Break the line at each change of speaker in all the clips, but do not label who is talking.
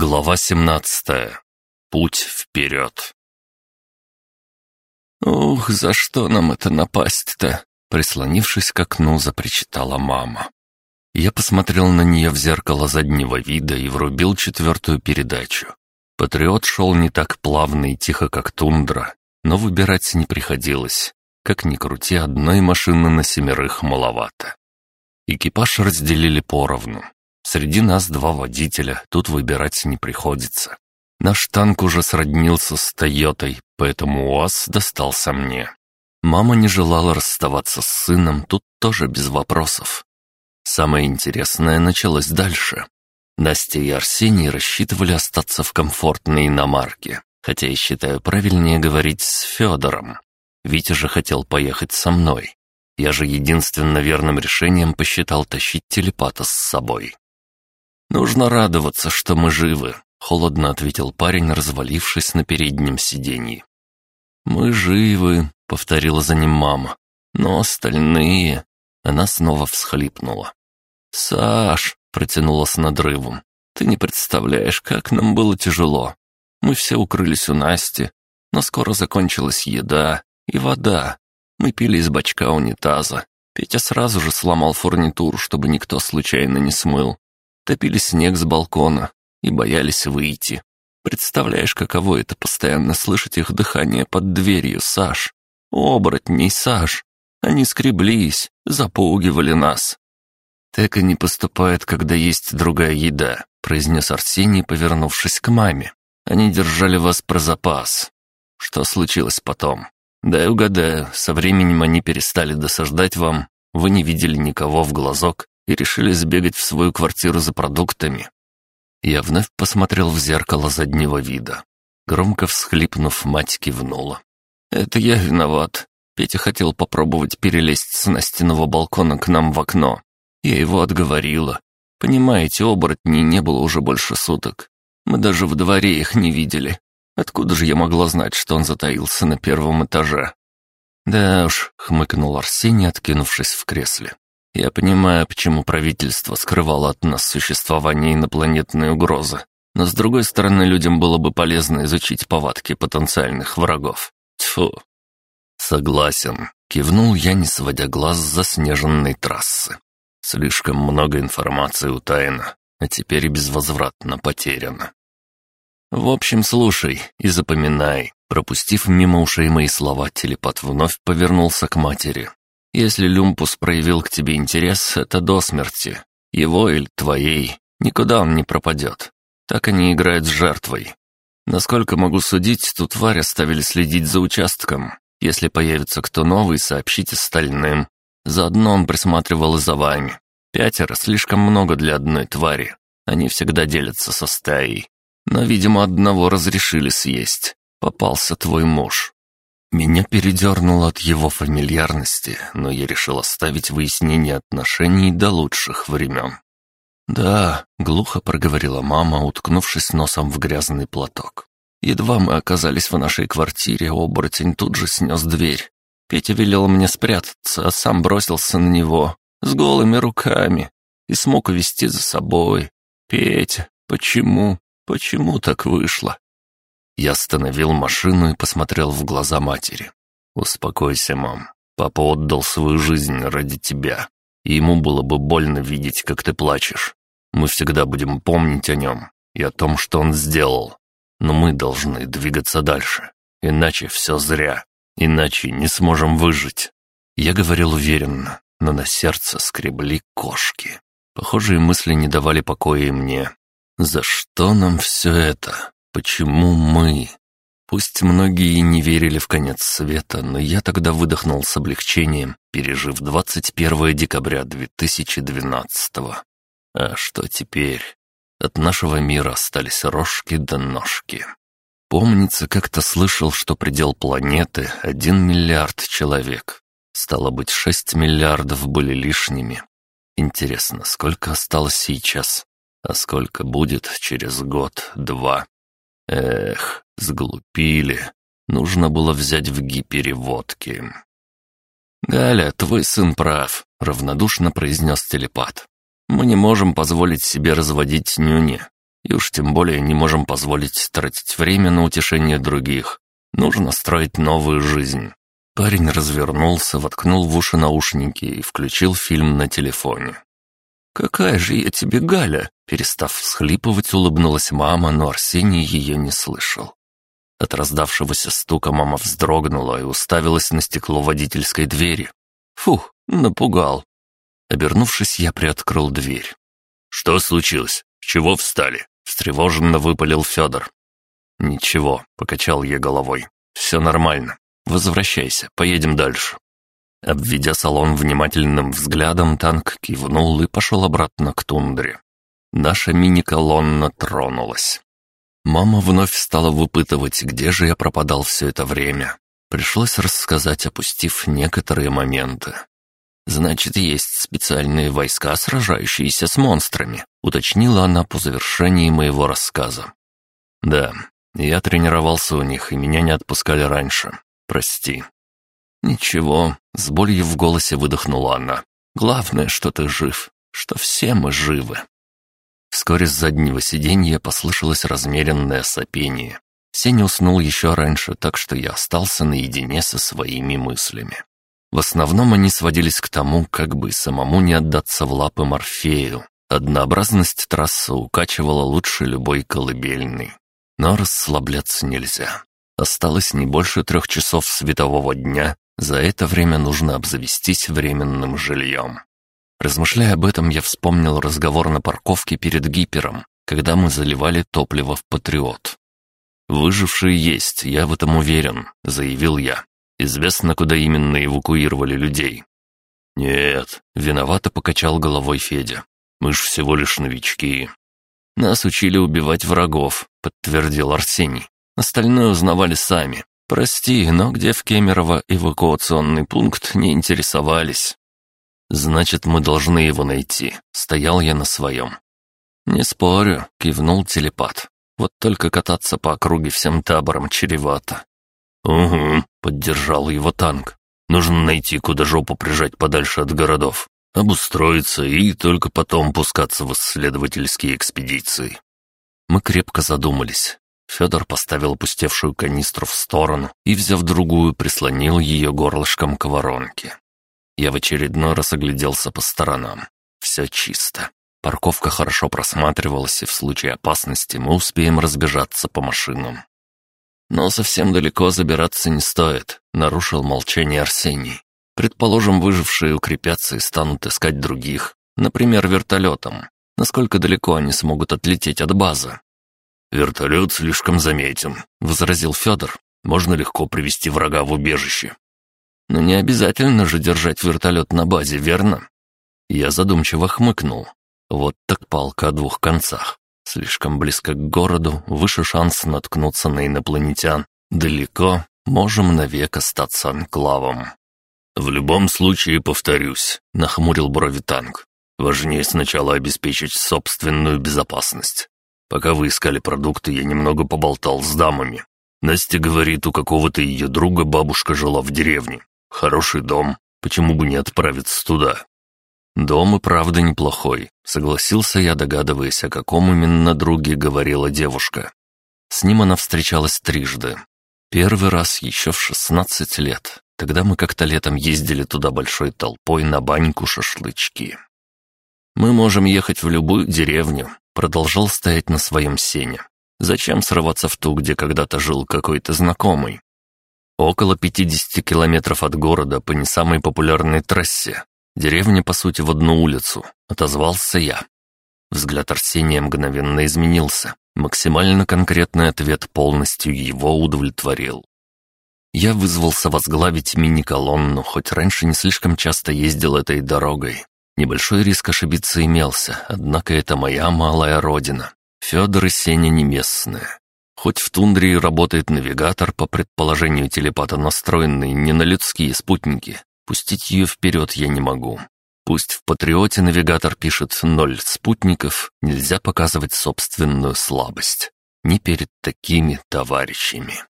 Глава 17. Путь вперед.
«Ух, за что нам это напасть-то?» Прислонившись к окну, запричитала мама. Я посмотрел на нее в зеркало заднего вида и врубил четвертую передачу. Патриот шел не так плавно и тихо, как тундра, но выбирать не приходилось. Как ни крути, одной машины на семерых маловато. Экипаж разделили поровну. Среди нас два водителя, тут выбирать не приходится. Наш танк уже сроднился с Тойотой, поэтому УАЗ достался мне. Мама не желала расставаться с сыном, тут тоже без вопросов. Самое интересное началось дальше. Настя и Арсений рассчитывали остаться в комфортной иномарке, хотя я считаю правильнее говорить с Федором. Витя же хотел поехать со мной. Я же единственно верным решением посчитал тащить телепата с собой. «Нужно радоваться, что мы живы», — холодно ответил парень, развалившись на переднем сиденье. «Мы живы», — повторила за ним мама. «Но остальные...» Она снова всхлипнула. «Саш», — протянула с надрывом, — «ты не представляешь, как нам было тяжело. Мы все укрылись у Насти, но скоро закончилась еда и вода. Мы пили из бачка унитаза. Петя сразу же сломал фурнитуру, чтобы никто случайно не смыл топили снег с балкона и боялись выйти. Представляешь, каково это постоянно слышать их дыхание под дверью, Саш? Оборотней, Саш. Они скреблись, запугивали нас. «Так и не поступает, когда есть другая еда», — произнес Арсений, повернувшись к маме. «Они держали вас про запас. Что случилось потом? Дай угадаю, со временем они перестали досаждать вам, вы не видели никого в глазок, и решили сбегать в свою квартиру за продуктами. Я вновь посмотрел в зеркало заднего вида. Громко всхлипнув, мать кивнула. «Это я виноват. Петя хотел попробовать перелезть с настенного балкона к нам в окно. Я его отговорила. Понимаете, оборотней не было уже больше суток. Мы даже в дворе их не видели. Откуда же я могла знать, что он затаился на первом этаже?» «Да уж», — хмыкнул Арсений, откинувшись в кресле. Я понимаю, почему правительство скрывало от нас существование инопланетной угрозы. Но с другой стороны, людям было бы полезно изучить повадки потенциальных врагов. Тьфу. Согласен. Кивнул я, не сводя глаз с заснеженной трассы. Слишком много информации утаяно, а теперь безвозвратно потеряно. В общем, слушай и запоминай. Пропустив мимо ушей мои слова, телепат вновь повернулся к матери. Если Люмпус проявил к тебе интерес, это до смерти. Его или твоей. Никуда он не пропадет. Так они играют с жертвой. Насколько могу судить, тут тварь оставили следить за участком. Если появится кто новый, сообщите остальным. Заодно он присматривал и за вами. Пятеро слишком много для одной твари. Они всегда делятся со стаей. Но, видимо, одного разрешили съесть. Попался твой муж. Меня передернуло от его фамильярности, но я решил оставить выяснение отношений до лучших времен. «Да», — глухо проговорила мама, уткнувшись носом в грязный платок. «Едва мы оказались в нашей квартире, оборотень тут же снес дверь. Петя велел мне спрятаться, а сам бросился на него с голыми руками и смог увести за собой. Петя, почему, почему так вышло?» Я остановил машину и посмотрел в глаза матери. «Успокойся, мам. Папа отдал свою жизнь ради тебя. И ему было бы больно видеть, как ты плачешь. Мы всегда будем помнить о нем и о том, что он сделал. Но мы должны двигаться дальше. Иначе все зря. Иначе не сможем выжить». Я говорил уверенно, но на сердце скребли кошки. Похожие мысли не давали покоя и мне. «За что нам все это?» Почему мы? Пусть многие не верили в конец света, но я тогда выдохнул с облегчением, пережив 21 декабря 2012 -го. А что теперь? От нашего мира остались рожки да ножки. Помнится, как-то слышал, что предел планеты — один миллиард человек. Стало быть, шесть миллиардов были лишними. Интересно, сколько осталось сейчас? А сколько будет через год-два? Эх, сглупили. Нужно было взять в гипере водки. «Галя, твой сын прав», — равнодушно произнес телепат. «Мы не можем позволить себе разводить нюни. И уж тем более не можем позволить тратить время на утешение других. Нужно строить новую жизнь. Парень развернулся, воткнул в уши наушники и включил фильм на телефоне. «Какая же я тебе, Галя!» Перестав всхлипывать, улыбнулась мама, но Арсений ее не слышал. От раздавшегося стука мама вздрогнула и уставилась на стекло водительской двери. Фух, напугал. Обернувшись, я приоткрыл дверь. «Что случилось? Чего встали?» — встревоженно выпалил Федор. «Ничего», — покачал я головой. «Все нормально. Возвращайся, поедем дальше». Обведя салон внимательным взглядом, танк кивнул и пошел обратно к тундре. Наша мини-колонна тронулась. Мама вновь стала выпытывать, где же я пропадал все это время. Пришлось рассказать, опустив некоторые моменты. «Значит, есть специальные войска, сражающиеся с монстрами», — уточнила она по завершении моего рассказа. «Да, я тренировался у них, и меня не отпускали раньше. Прости». «Ничего», — с болью в голосе выдохнула она. «Главное, что ты жив, что все мы живы». Вскоре с заднего сиденья послышалось размеренное сопение. Сеня уснул еще раньше, так что я остался наедине со своими мыслями. В основном они сводились к тому, как бы самому не отдаться в лапы Морфею. Однообразность трассы укачивала лучше любой колыбельной. Но расслабляться нельзя. Осталось не больше трех часов светового дня, за это время нужно обзавестись временным жильем. Размышляя об этом, я вспомнил разговор на парковке перед гипером, когда мы заливали топливо в «Патриот». «Выжившие есть, я в этом уверен», — заявил я. «Известно, куда именно эвакуировали людей». «Нет», — виновато покачал головой Федя. «Мы ж всего лишь новички». «Нас учили убивать врагов», — подтвердил Арсений. «Остальное узнавали сами. Прости, но где в Кемерово эвакуационный пункт не интересовались». «Значит, мы должны его найти», — стоял я на своем. «Не спорю», — кивнул телепат. «Вот только кататься по округе всем табором чревато». «Угу», — поддержал его танк. «Нужно найти, куда жопу прижать подальше от городов, обустроиться и только потом пускаться в исследовательские экспедиции». Мы крепко задумались. Федор поставил опустевшую канистру в сторону и, взяв другую, прислонил ее горлышком к воронке. Я в очередной раз огляделся по сторонам. Все чисто. Парковка хорошо просматривалась, и в случае опасности мы успеем разбежаться по машинам. Но совсем далеко забираться не стоит, нарушил молчание Арсений. Предположим, выжившие укрепятся и станут искать других, например, вертолетом. Насколько далеко они смогут отлететь от базы? «Вертолет слишком заметен», — возразил Федор. «Можно легко привести врага в убежище. Но не обязательно же держать вертолет на базе, верно? Я задумчиво хмыкнул. Вот так палка о двух концах. Слишком близко к городу, выше шанс наткнуться на инопланетян. Далеко, можем навек остаться анклавом. «В любом случае, повторюсь», — нахмурил брови танк. «Важнее сначала обеспечить собственную безопасность. Пока вы искали продукты, я немного поболтал с дамами. Настя говорит, у какого-то ее друга бабушка жила в деревне. Хороший дом, почему бы не отправиться туда? Дом и правда неплохой, согласился я, догадываясь, о каком именно друге говорила девушка. С ним она встречалась трижды. Первый раз еще в шестнадцать лет. Тогда мы как-то летом ездили туда большой толпой на баньку-шашлычки. «Мы можем ехать в любую деревню», — продолжал стоять на своем сене. «Зачем срываться в ту, где когда-то жил какой-то знакомый? Около 50 километров от города по не самой популярной трассе. Деревня, по сути, в одну улицу. Отозвался я. Взгляд Арсения мгновенно изменился. Максимально конкретный ответ полностью его удовлетворил. Я вызвался возглавить мини-колонну, хоть раньше не слишком часто ездил этой дорогой. Небольшой риск ошибиться имелся, однако это моя малая родина. Федор и Сеня не местные. Хоть в тундре работает навигатор, по предположению телепата настроенный не на людские спутники, пустить ее вперед я не могу. Пусть в «Патриоте» навигатор пишет «ноль спутников», нельзя показывать собственную слабость. Не перед такими товарищами.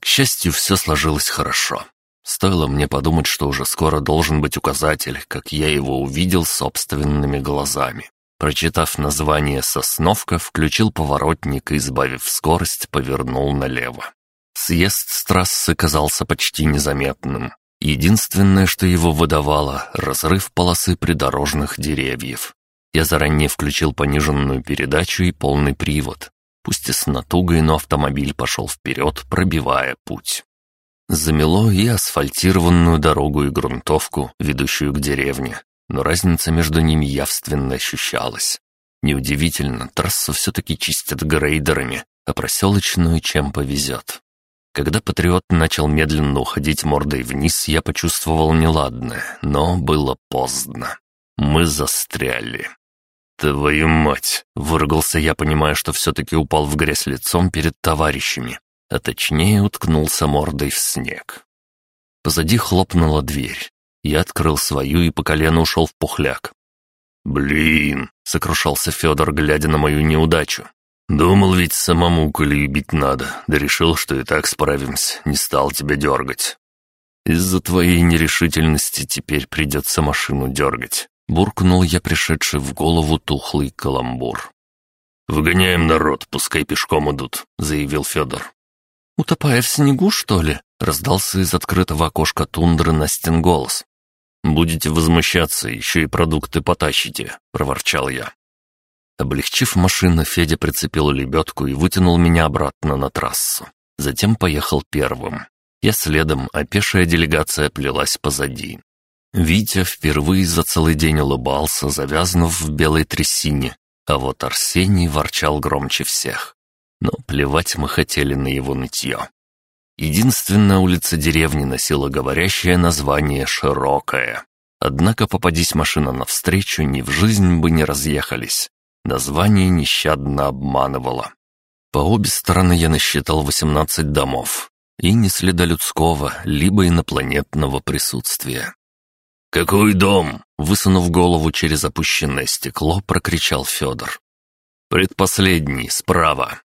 К счастью, все сложилось хорошо. Стоило мне подумать, что уже скоро должен быть указатель, как я его увидел собственными глазами. Прочитав название «Сосновка», включил поворотник и, избавив скорость, повернул налево. Съезд с трассы казался почти незаметным. Единственное, что его выдавало — разрыв полосы придорожных деревьев. Я заранее включил пониженную передачу и полный привод. Пусть и с натугой, но автомобиль пошел вперед, пробивая путь. Замело и асфальтированную дорогу и грунтовку, ведущую к деревне но разница между ними явственно ощущалась. Неудивительно, трассу все-таки чистят грейдерами, а проселочную чем повезет. Когда «Патриот» начал медленно уходить мордой вниз, я почувствовал неладное, но было поздно. Мы застряли. «Твою мать!» — выругался я, понимая, что все-таки упал в грязь лицом перед товарищами, а точнее уткнулся мордой в снег. Позади хлопнула дверь. Я открыл свою и по колено ушел в пухляк. «Блин!» — сокрушался Федор, глядя на мою неудачу. «Думал ведь самому колею бить надо, да решил, что и так справимся, не стал тебя дергать. Из-за твоей нерешительности теперь придется машину дергать», — буркнул я пришедший в голову тухлый каламбур. «Выгоняем народ, пускай пешком идут», — заявил Федор.
«Утопая в снегу, что ли?» — раздался из открытого окошка тундры Настин голос.
«Будете возмущаться, еще и продукты потащите», — проворчал я. Облегчив машину, Федя прицепил лебедку и вытянул меня обратно на трассу. Затем поехал первым. Я следом, а пешая делегация плелась позади. Витя впервые за целый день улыбался, завязнув в белой трясине, а вот Арсений ворчал громче всех. Но плевать мы хотели на его нытье. Единственная улица деревни носила говорящее название «Широкая». Однако попадись машина навстречу, ни в жизнь бы не разъехались. Название нещадно обманывало. По обе стороны я насчитал 18 домов. И ни следа людского, либо инопланетного присутствия. «Какой дом?» — высунув голову через опущенное стекло, прокричал Федор. «Предпоследний, справа»,